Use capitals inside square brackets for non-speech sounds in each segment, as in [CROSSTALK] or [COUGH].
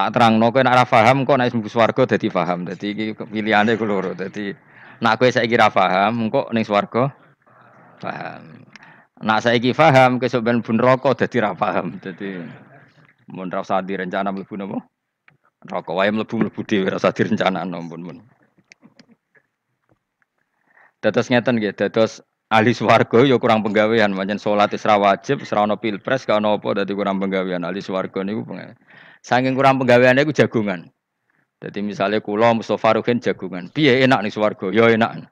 Tak terang, no, nek ora paham kok nek mlebu swarga dadi paham. Dadi iki pilihane ku loro. Dadi nek kowe saiki ra paham, kok ning swarga paham. Nak saiki paham kesuk ben bun rokok dadi ra paham. Dadi mun ra usah direncana mlebu? Rokok wae mlebu-mlebu dhewe ora usah direncanakno pun pun. Dados ngeten nggih, dados ahli swarga ya kurang penggawean, pancen salat isra wajib, isra ono pilpres, gak ono apa dadi kurang penggawean. Ahli swarga niku saking kurang penggaweane iku jagungan. Jadi misalnya kula Mustafa Ruhin jagungan, piye enak nih swarga? Ya enak.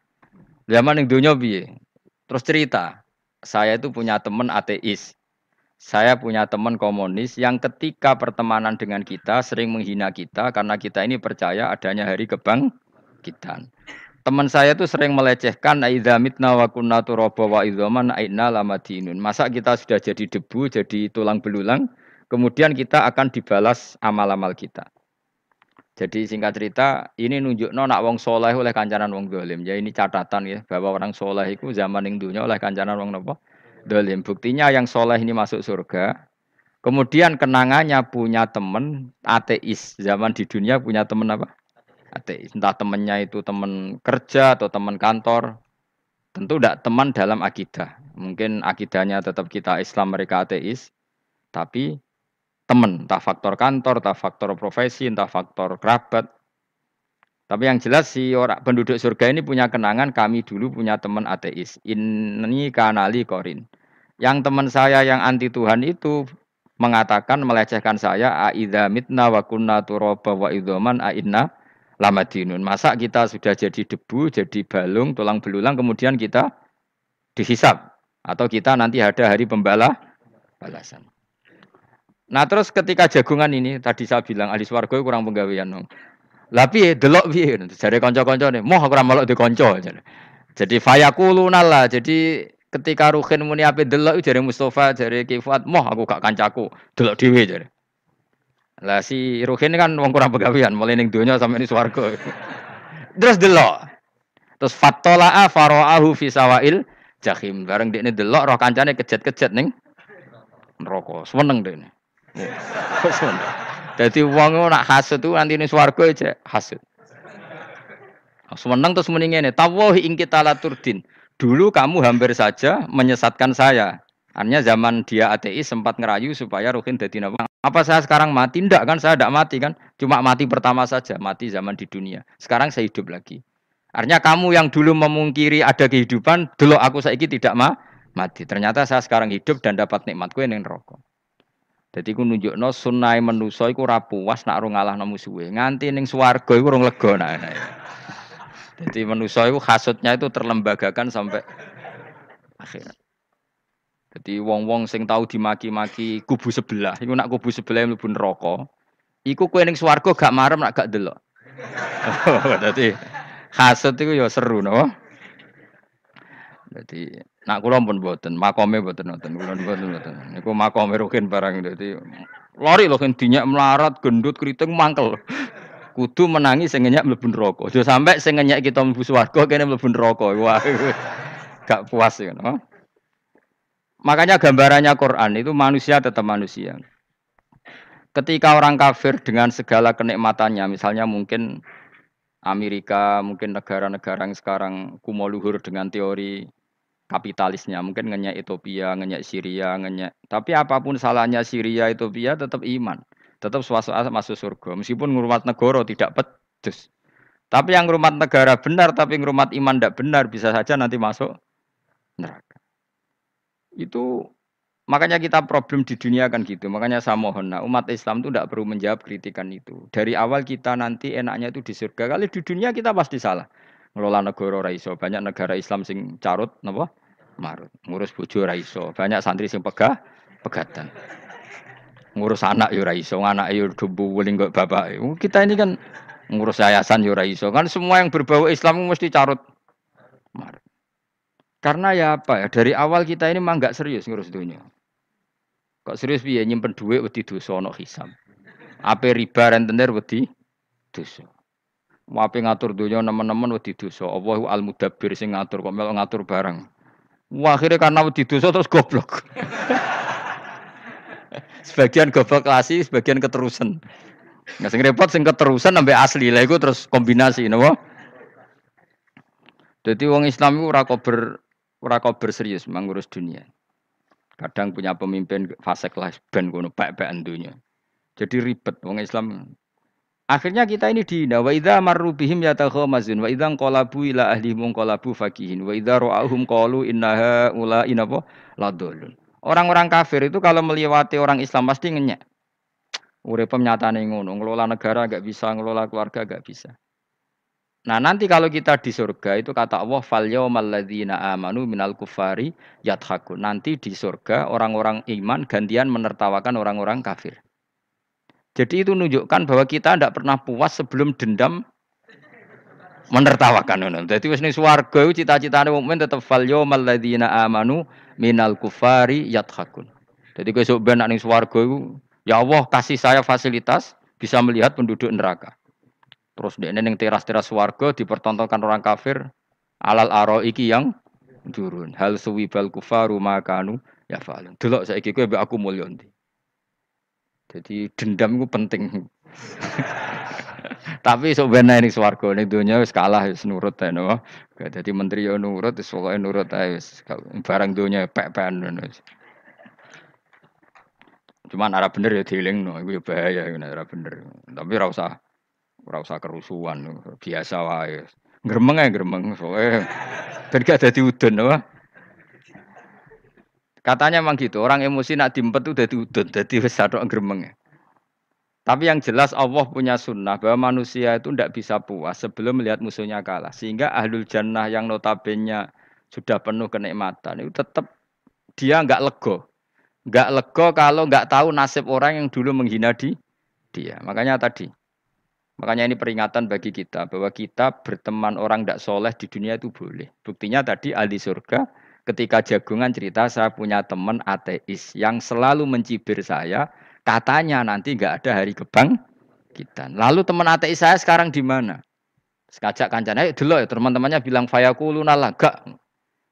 Zaman ning donya piye? Terus cerita, saya itu punya teman ateis. Saya punya teman komunis yang ketika pertemanan dengan kita sering menghina kita karena kita ini percaya adanya hari kebangkitan. Teman saya itu sering melecehkan aidza mitna wa kunna turaba wa idzaman aina lamadinun. Masa kita sudah jadi debu, jadi tulang belulang, kemudian kita akan dibalas amal-amal kita. Jadi singkat cerita, ini nunjuk nak wong soleh oleh kancanan wong dolim. Ya ini catatan ya bahwa orang soleh itu zaman yang dunia oleh kancanan wong nopo dolim. Buktinya yang soleh ini masuk surga. Kemudian kenangannya punya teman ateis. Zaman di dunia punya teman apa? Ateis. Entah temannya itu teman kerja atau teman kantor. Tentu tidak teman dalam akidah. Mungkin akidahnya tetap kita Islam, mereka ateis. Tapi teman, entah faktor kantor, entah faktor profesi, entah faktor kerabat. Tapi yang jelas si orang penduduk surga ini punya kenangan kami dulu punya teman ateis. Ini kanali korin. Yang teman saya yang anti Tuhan itu mengatakan melecehkan saya aidza mitna wa kunna turaba wa idzaman ainna lamadinun. Masa kita sudah jadi debu, jadi balung, tulang belulang kemudian kita dihisap atau kita nanti ada hari pembala balasan. Nah terus ketika jagungan ini tadi saya bilang ahli swarga kurang penggawean. Piye? Delok piye? Jare kanca-kancane, moh aku ora di kanca. Jadi fayakuluna lah. Jadi ketika Ruhin muni ape delok jare Mustafa jare Kifat moh aku gak kancaku. Delok dhewe jare. Lah si Ruhin kan wong kurang pegawean mulai ning donya sampai ning swarga. [LAUGHS] Terus delok. Terus fatola'a fara'ahu fi sawail jahim. Bareng dekne delok roh kancane kejet-kejet ning neraka. Seneng dekne. seneng dadi wong nak hasud nanti ning swarga aja hasud seneng terus muni ngene tawahi ing kita laturdin Dulu kamu hampir saja menyesatkan saya. Artinya zaman dia ateis sempat ngerayu supaya Ruhin jadi nabi. Apa saya sekarang mati? Tidak kan, saya tidak mati kan. Cuma mati pertama saja, mati zaman di dunia. Sekarang saya hidup lagi. Artinya kamu yang dulu memungkiri ada kehidupan, dulu aku saiki tidak ma mati. Ternyata saya sekarang hidup dan dapat nikmatku yang rokok. Jadi ku no sunai menuso iku rapuas nak ora ngalahno musuhe. Nganti ning swarga iku urung lega nah. Jadi manusia itu hasutnya itu terlembagakan sampai akhir. Jadi wong-wong sing tahu dimaki-maki kubu sebelah, iku nak kubu sebelah lebih rokok, iku kue ning swargo gak marem nak gak delok. [LAUGHS] Jadi hasut itu ya seru no. Jadi nak kula pun boten, makome boten boten, kula boten boten. Niku makome rukin barang dadi lari lho kan dinyak melarat, gendut, keriting mangkel kudu menangi sing ngenyak mlebu neraka. Aja sampe kita mlebu swarga kene mlebu neraka. Wah. Gak puas ya? Makanya gambarannya Quran itu manusia tetap manusia. Ketika orang kafir dengan segala kenikmatannya, misalnya mungkin Amerika, mungkin negara-negara yang sekarang kumo luhur dengan teori kapitalisnya, mungkin ngenyak Ethiopia, ngenyak Syria, ngenyak. Tapi apa pun salahnya Syria, Ethiopia tetap iman tetap suasana masuk surga. Meskipun ngurmat negara tidak pedes. Tapi yang ngurmat negara benar, tapi ngurmat iman tidak benar, bisa saja nanti masuk neraka. Itu makanya kita problem di dunia kan gitu. Makanya saya mohon, nah, umat Islam itu tidak perlu menjawab kritikan itu. Dari awal kita nanti enaknya itu di surga. Kali di dunia kita pasti salah. Ngelola negara raiso. Banyak negara Islam sing carut, napa? Marut. Ngurus bojo raiso. Banyak santri sing pegah, pegatan ngurus anak yo iso, anak yo debu weling kok bapak. Kita ini kan ngurus yayasan yo iso. Kan semua yang berbau Islam mesti carut. Karena ya apa ya, dari awal kita ini mah nggak serius ngurus dunia. Kok serius piye nyimpen duit wedi dosa ana hisab. Ape riba rentenir wedi dosa. Wape ngatur dunia nemen-nemen wedi dosa. Allahu al-mudabbir sing ngatur kok ngatur barang. Akhirnya karena wedi dosa terus goblok. sebagian goblok klasi, sebagian keterusan. Nggak sing repot sing keterusan sampai asli lah iku terus kombinasi napa? Jadi wong Islam itu ora kober ora kober serius mengurus dunia. Kadang punya pemimpin fasek lah ben kono pek-pekan dunia. Jadi ribet wong Islam. Akhirnya kita ini dihina wa idza marru bihim yatakhamazun wa idza qalabu ila qalabu fakihin wa idza ra'ahum qalu innaha ula inapa ladulun. Orang-orang kafir itu kalau melewati orang Islam pasti ngenyek. Urip nyatane ngono, ngelola negara gak bisa, ngelola keluarga gak bisa. Nah nanti kalau kita di surga itu kata Allah fal yaumal amanu minal kufari yadhaku. Nanti di surga orang-orang iman gantian menertawakan orang-orang kafir. Jadi itu menunjukkan bahwa kita tidak pernah puas sebelum dendam menertawakan. Jadi wis ning swarga cita-citane mukmin tetap fal yaumal amanu minal kufari yadhakun. Jadi kowe sok ben ning swarga ya Allah kasih saya fasilitas bisa melihat penduduk neraka. Terus dia neng teras-teras warga dipertontonkan orang kafir alal aro iki yang turun. Hal suwibal kufaru makanu ya falun. Delok saya kowe aku mulya Jadi dendam itu penting. Tapi sok ben ning swarga ning donya wis kalah wis nurut ae no. Dadi menteri yo nurut pokoke nurut ae wis barang donya pek-pekan. Cuman arah bener ya dielingno iku ya bahaya ora bener. Tapi Ora usah kerusuhan, biasa wae. Gremeng ae gremeng, soalnya ben gak dadi udun? Katanya memang gitu, orang emosi nak dimpet dadi udun, dadi wis satok gremeng. Tapi yang jelas Allah punya sunnah bahwa manusia itu tidak bisa puas sebelum melihat musuhnya kalah. Sehingga ahlul jannah yang notabene sudah penuh kenikmatan itu tetap dia nggak lego. Nggak lego kalau nggak tahu nasib orang yang dulu menghina di dia. Makanya tadi Makanya ini peringatan bagi kita bahwa kita berteman orang tidak soleh di dunia itu boleh. Buktinya tadi ahli surga ketika jagungan cerita saya punya teman ateis yang selalu mencibir saya. Katanya nanti nggak ada hari kebang kita. Lalu teman ateis saya sekarang di mana? Sekajak kancana, ayo dulu ya teman-temannya bilang fayakuluna laga.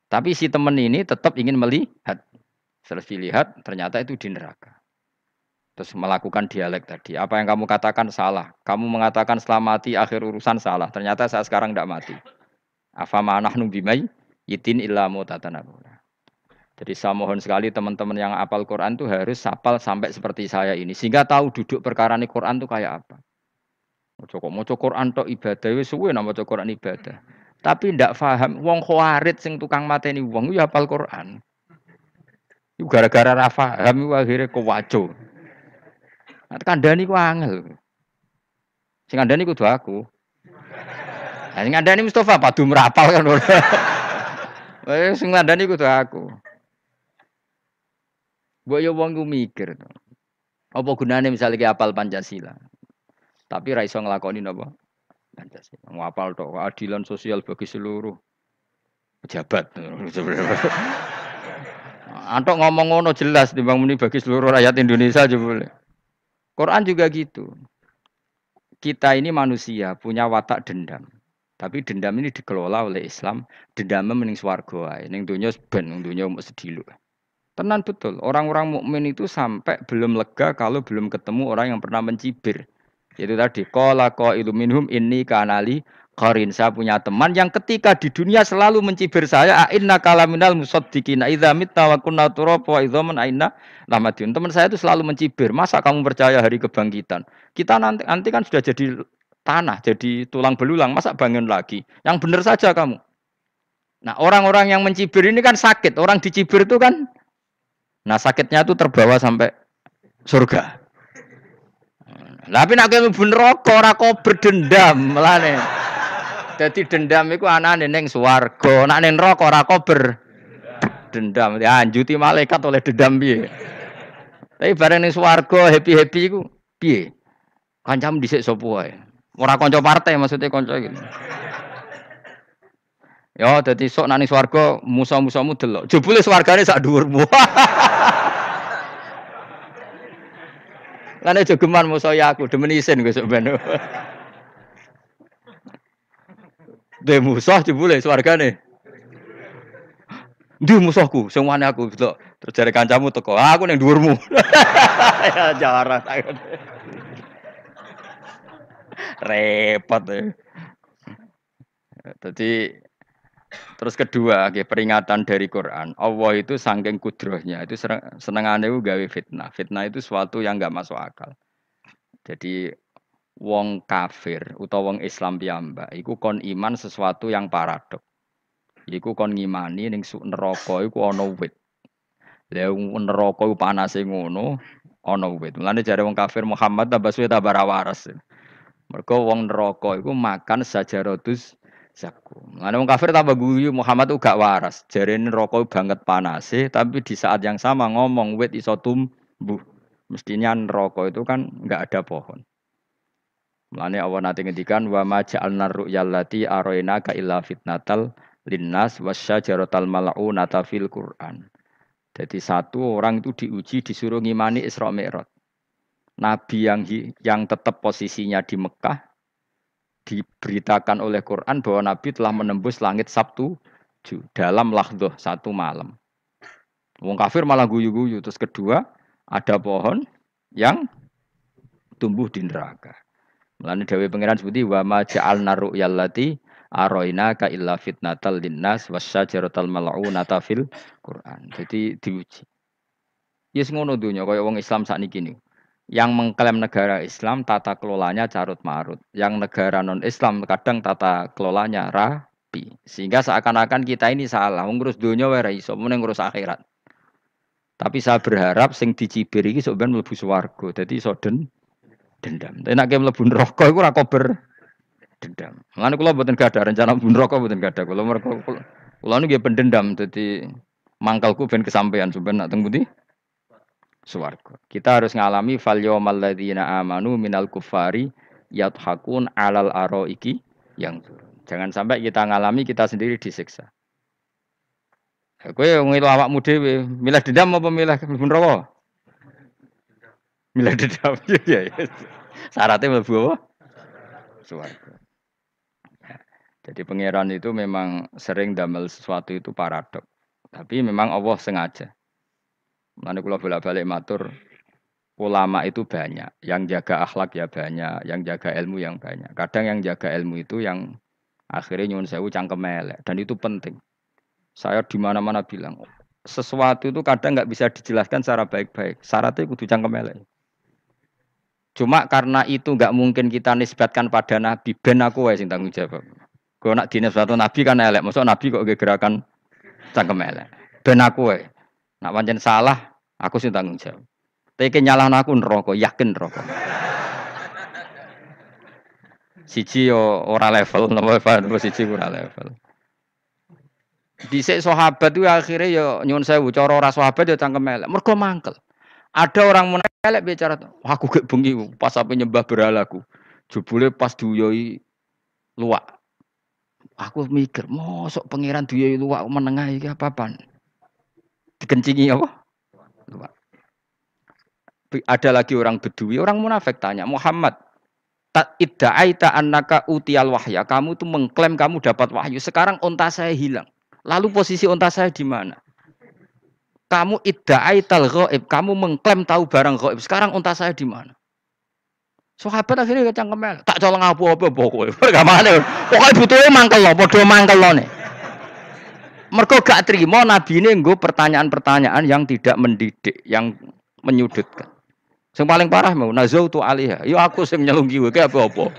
Tapi si teman ini tetap ingin melihat. Setelah dilihat ternyata itu di neraka. Terus melakukan dialek tadi. Apa yang kamu katakan salah. Kamu mengatakan setelah mati akhir urusan salah. Ternyata saya sekarang tidak mati. Afama nahnu bimai yitin illa mutatanabura. Jadi saya mohon sekali teman-teman yang apal Quran itu harus sapal sampai seperti saya ini. Sehingga tahu duduk perkara ini Quran itu kayak apa. Mau mau Quran to ibadah, wis suwe nama Quran ibadah. Tapi ndak paham, wong khawarit sing tukang mateni wong ya apal Quran. Gara-gara ra paham akhirnya kewaco. Nah, kandani ku angel. Sing kandani kudu aku. Nah, sing kandani Mustafa padu merapal kan. Eh sing kandani kudu aku. Mbok yo wong ku mikir to. Apa gunane misalnya ki apal Pancasila. Tapi ra iso nglakoni napa? Pancasila. Ngapal tok keadilan sosial bagi seluruh pejabat. [LAUGHS] Antok ngomong ngono jelas timbang muni bagi seluruh rakyat Indonesia aja boleh. Quran juga gitu. Kita ini manusia punya watak dendam. Tapi dendam ini dikelola oleh Islam. Dendamnya mending swargo ae. Ning dunia ben, ning mau sedilu. Tenan betul. Orang-orang mukmin itu sampai belum lega kalau belum ketemu orang yang pernah mencibir. Itu tadi qala qailu minhum inni kanali qarin. Saya punya teman yang ketika di dunia selalu mencibir saya, inna kalaminal musaddiqina idza mitta wa kunna turaba wa idzaman aina lamadun. Teman saya itu selalu mencibir. Masa kamu percaya hari kebangkitan? Kita nanti nanti kan sudah jadi tanah, jadi tulang belulang, masa bangun lagi? Yang benar saja kamu. Nah, orang-orang yang mencibir ini kan sakit. Orang dicibir itu kan nah sakitnya itu terbawa sampai surga. Tapi nak kowe mlebu neraka ora kok berdendam melane. Dadi dendam iku anane ning swarga, nak ning neraka ora kok berdendam. Dianjuti malaikat oleh dendam piye. Tapi bareng ning swarga happy-happy iku piye? Kancamu dhisik sapa wae. Ora kanca partai maksudnya kanca gitu. Ya, dadi sok nang swarga musa-musamu delok. Jebule swargane sak dhuwurmu. Lan jogeman musuh ya aku demen isin gue sebenarnya. Dhe musuh jebule swargane. Ndi musuhku, sing wani aku delok. Terus jare kancamu teko, ah, aku ning dhuwurmu. [LAUGHS] ya jarang. Repot ya. Jadi terus kedua, okay, peringatan dari Quran. Allah itu sangking kudrohnya itu senengannya itu gawe fitnah. Fitnah itu sesuatu yang nggak masuk akal. Jadi wong kafir utawa wong Islam piyambak iku kon iman sesuatu yang paradok. Iku kon ngimani ning neraka iku ana wit. Lah neraka iku panase ngono, ana wit. Mulane jare wong kafir Muhammad tambah suwe tambah waras. Mergo wong neraka iku makan sajarotus zakum. Mulane wong kafir tambah guyu Muhammad tuh gak waras. Jarene neraka banget panase, tapi di saat yang sama ngomong wit iso tumbuh. Mestinya neraka itu kan nggak ada pohon. Mulane Allah nanti ngendikan wa ma ja'alna ru'yallati aroina ka illa fitnatal linnas wasyajaratal mal'unata fil Qur'an. Jadi satu orang itu diuji disuruh ngimani Isra Mi'raj. Nabi yang yang tetap posisinya di Mekah diberitakan oleh Quran bahwa Nabi telah menembus langit Sabtu dalam lahdoh satu malam. Wong kafir malah guyu-guyu. Terus kedua, ada pohon yang tumbuh di neraka. Mulane Dewi Pangeran seperti wa ma ja'alna ru'yallati aroina ka illa fitnatal linnas wasyajaratal mal'unata fil Quran. Jadi diuji. Yes ngono dunya kaya wong Islam sakniki niku yang mengklaim negara Islam tata kelolanya carut marut. Yang negara non Islam kadang tata kelolanya rapi. Sehingga seakan-akan kita ini salah. Ngurus dunia wae iso, ngurus akhirat. Tapi saya berharap sing dicibir iki sebenarnya mlebu swarga. Dadi iso den dendam. Tapi nek mlebu neraka iku ora kober dendam. Mulane kula mboten gadah rencana mlebu neraka mboten gadah. Kula mergo kula niku pendendam dadi mangkalku ben kesampaian sebenarnya teng pundi? Swarga. Kita harus ngalami fal yawmal ladzina amanu minal kufari yadhakun alal iki yang Jangan sampai kita ngalami kita sendiri disiksa. Kowe ngilu awakmu dhewe, milah dendam apa milah mlebu neraka? Milah dendam. [LAUGHS] Ya ya. Syaratnya mlebu apa? Swarga. Jadi pangeran itu memang sering damel sesuatu itu paradok. Tapi memang Allah sengaja. Mana kalau bolak-balik matur, ulama itu banyak, yang jaga akhlak ya banyak, yang jaga ilmu yang banyak. Kadang yang jaga ilmu itu yang akhirnya nyun sewu cangkem elek dan itu penting. Saya di mana-mana bilang sesuatu itu kadang nggak bisa dijelaskan secara baik-baik. Syaratnya kudu cangkem elek. Cuma karena itu nggak mungkin kita nisbatkan pada nabi, ben aku sing tanggung jawab. Kalau nak dinisbatkan nabi kan elek, maksud nabi kok gerakan cangkem elek. Ben aku Nak pancen salah, aku sih tanggung jawab. Tapi nyalah aku neraka, yakin neraka. Siji yo ora level, napa Pak? Siji ora level. Dhisik sahabat itu akhirnya yo nyun sewu cara ora sahabat yo cangkem elek. Mergo mangkel. Ada orang menelek bicara, aku gak bengi pas apa nyembah berhalaku. Jebule pas duyoi luak. Aku mikir, mosok pangeran duyoi luak menengah iki apa-apaan? Dikencingi apa? Ada lagi orang bedui, orang munafik tanya, Muhammad, tak idda'aita annaka utial wahya. Kamu tuh mengklaim kamu dapat wahyu. Sekarang onta saya hilang. Lalu posisi onta saya di mana? Kamu idda'aital ghaib. Kamu mengklaim tahu barang ghaib. Sekarang onta saya di mana? Sahabat akhirnya kacang kemel. Tak colong apa-apa pokoknya. Gak mana. Pokoknya butuhnya mangkel loh. Podo mangkel loh nih. Mereka gak terima nabi ini nggo pertanyaan-pertanyaan yang tidak mendidik, yang menyudutkan. Yang paling parah mau nazau tu alihah. Yo aku sing nyelunggi wae apa-apa.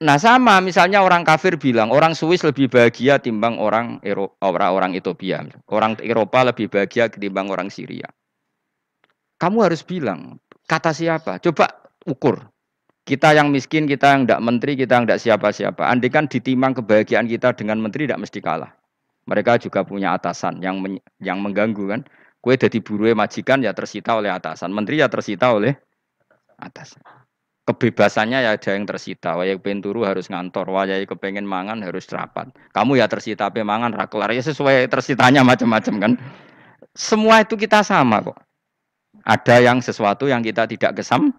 Nah sama misalnya orang kafir bilang orang Swiss lebih bahagia timbang orang Eropa, orang orang Ethiopia. Orang Eropa lebih bahagia ketimbang orang Syria. Kamu harus bilang kata siapa? Coba ukur. Kita yang miskin, kita yang tidak menteri, kita yang tidak siapa-siapa. Andai kan ditimang kebahagiaan kita dengan menteri tidak mesti kalah. Mereka juga punya atasan yang men yang mengganggu kan. Kue jadi buruh majikan ya tersita oleh atasan, menteri ya tersita oleh atasan. Kebebasannya ya ada yang tersita. Wayai penturu harus ngantor, wayai kepengen mangan harus rapat. Kamu ya tersita pe mangan rakelar ya sesuai tersitanya macam-macam kan. Semua itu kita sama kok. Ada yang sesuatu yang kita tidak kesam,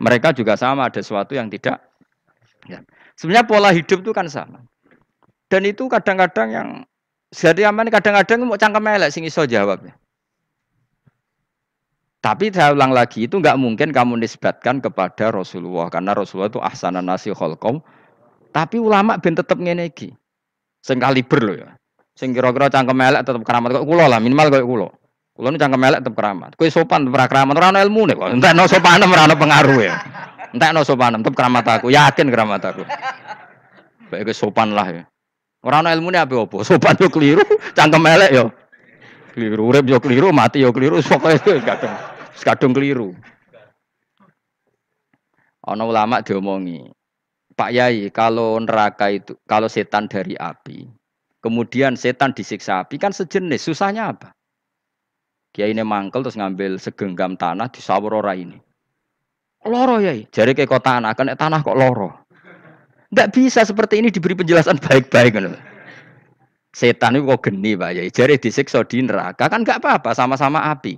mereka juga sama ada sesuatu yang tidak. Ya. Sebenarnya pola hidup itu kan sama. Dan itu kadang-kadang yang jadi aman kadang-kadang mau cangkem elek sing iso jawab. Tapi saya ulang lagi itu nggak mungkin kamu nisbatkan kepada Rasulullah karena Rasulullah itu ahsanan nasi kholkom. Tapi ulama ben tetep ngene iki. Sing kaliber loh ya. Sing kira-kira cangkem elek tetep keramat kok kula lah minimal kok kula. Kula nu cangkem elek tetep keramat. Kowe sopan tetep keramat ora ono ilmune kok. Entekno sopan ora ono pengaruh ya. Entekno sopan tetep keramat aku, yakin keramat aku. Baik sopan lah ya. Ora ono ilmune apa opo? [LAUGHS] Sopan yo keliru, cangkem elek yo keliru, urip yo keliru, mati yo keliru, pokoke kadung kadung keliru. Ana ulama diomongi, Pak Yai, kalau neraka itu, kalau setan dari api, kemudian setan disiksa api kan sejenis, susahnya apa? Kiai ini mangkel terus ngambil segenggam tanah di sawur ora ini. Loro ya, jari ke kota tanah, kan tanah kok loro. Enggak bisa seperti ini diberi penjelasan baik-baik. Setan itu kok geni Pak ya. Jari disiksa di neraka kan enggak apa-apa, sama-sama api.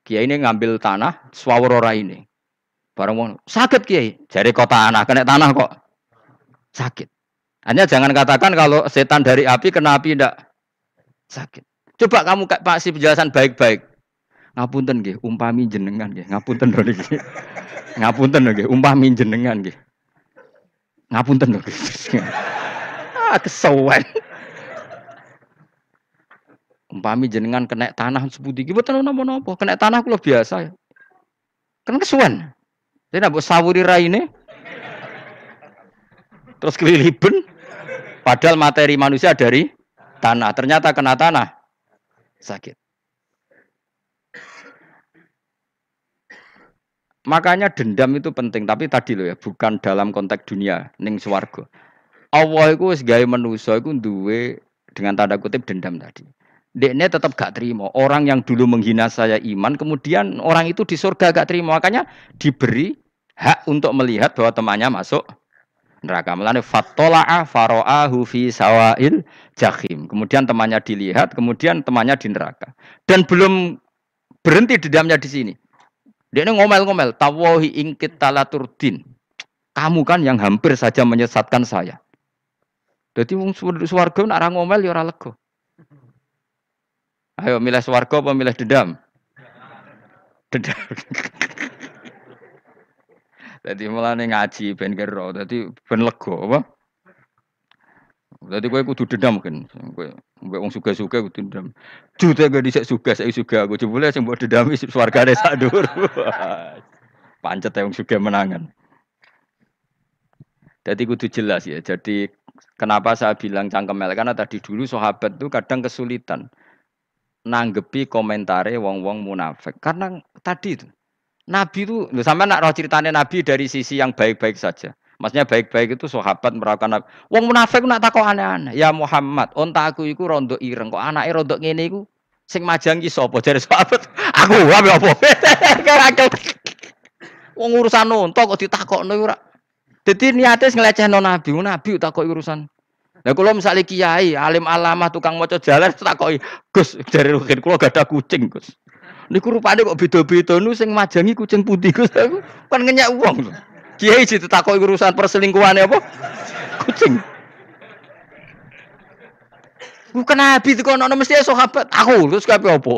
Kiai ini ngambil tanah swawur ora ini. Barang mau sakit Kiai. Jari kota tanah, kena tanah kok sakit. Hanya jangan katakan kalau setan dari api kena api tidak sakit. Coba kamu kasih penjelasan baik-baik. Ngapunten nggih, umpami jenengan nggih. Ngapunten lho niki. Ngapunten lho nggih, umpami jenengan nggih. Ngapunten lho. ah kesawan. Umpami jenengan kena tanah seputi iki boten napa-napa. Kena tanah kula biasa ya. Kan kesuwen. Jadi nak sawuri raine. Terus keliliben. Padahal materi manusia dari tanah. Ternyata kena tanah sakit. Makanya dendam itu penting, tapi tadi loh ya, bukan dalam konteks dunia, ning swarga. Allah itu wis gawe manusa iku duwe dengan tanda kutip dendam tadi. Dekne tetap gak terima. Orang yang dulu menghina saya iman, kemudian orang itu di surga gak terima. Makanya diberi hak untuk melihat bahwa temannya masuk neraka. Melane fatola'a faro'ahu fi sawail jahim. Kemudian temannya dilihat, kemudian temannya di neraka. Dan belum berhenti dendamnya di sini. Dia ini ngomel-ngomel, tawahi ingkit talaturdin. Kamu kan yang hampir saja menyesatkan saya. Jadi wong swarga nak ora ngomel ya ora lega. Ayo milih swarga apa milih dendam? Dendam. [LAUGHS] Jadi mulane ngaji ben kero, dadi ben apa? Dadi kowe kudu dendam kan. Kowe mbek wong suga-suga kudu dendam. Jute gak dhisik suga, saiki suga aku jebule sing mbok dendami [LAUGHS] swargane sak dhuwur. [LAUGHS] Pancet wong suga menangan. Jadi kudu jelas ya. Jadi kenapa saya bilang cangkemel karena tadi dulu sahabat itu kadang kesulitan nanggepi komentare wong-wong munafik. Karena tadi itu Nabi itu, sama nak roh ceritanya Nabi dari sisi yang baik-baik saja. Maksudnya baik-baik itu sahabat merawakan Nabi. Wong munafik nak takut aneh-aneh. Ya Muhammad, onta aku iku rondo ireng. Kok anaknya rondo ngene iku sing majang ki sapa jare sahabat. [LAUGHS] Aku wae apa? [LAUGHS] Kerakel. Wong urusan onta kok ditakokno ora. Dadi niate nglecehno Nabi, Nabi takok urusan. Lah kula misalnya kiai, alim alamah, tukang maca jalan [LAUGHS] takoki, Gus, jare kula gak ada kucing, Gus. Niku rupane kok beda-beda nu sing majangi kucing putih Gus aku kan ngenyak uang. Kiai ditakoki urusan perselingkuhan apa? Kucing. Bukan nabi itu kono mesti sahabat. Aku terus kabeh apa?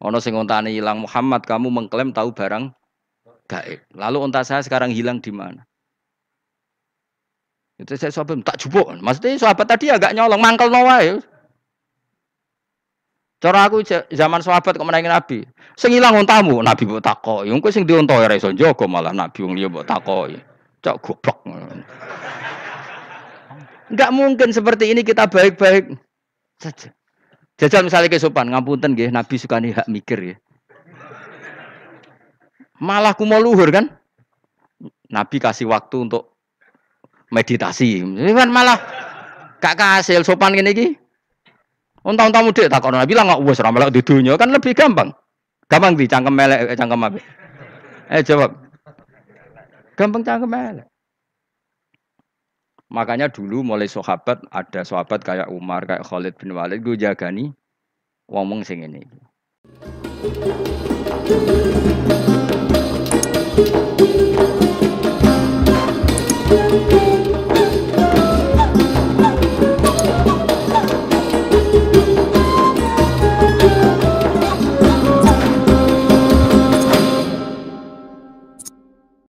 Ono sing ontane hilang Muhammad kamu mengklaim tahu barang gaib. Lalu onta saya sekarang hilang di mana? Itu saya sahabat tak jupuk. Maksudnya sahabat tadi agak nyolong mangkel nawa ya. Cara aku zaman sahabat kok menangi Nabi. Sing ilang Nabi mbok takoki. Wong kowe sing diunta ora iso malah Nabi wong liya mbok takoki. Cok goblok. Enggak mungkin seperti ini kita baik-baik saja. Jajal misalnya kesopan, ngapunten nggih, Nabi suka nih hak mikir ya. Malah mau luhur kan? Nabi kasih waktu untuk meditasi. Ini kan malah gak kasih sopan gini Untung tamu dek takon Nabi lah nggak usah ramalak di dunia kan lebih gampang. Gampang di cangkem melek cangkem apa? Eh jawab. Gampang cangkem melek. Makanya dulu mulai sahabat ada sahabat kayak Umar, kayak Khalid bin Walid gue jagani ngomong sing ini.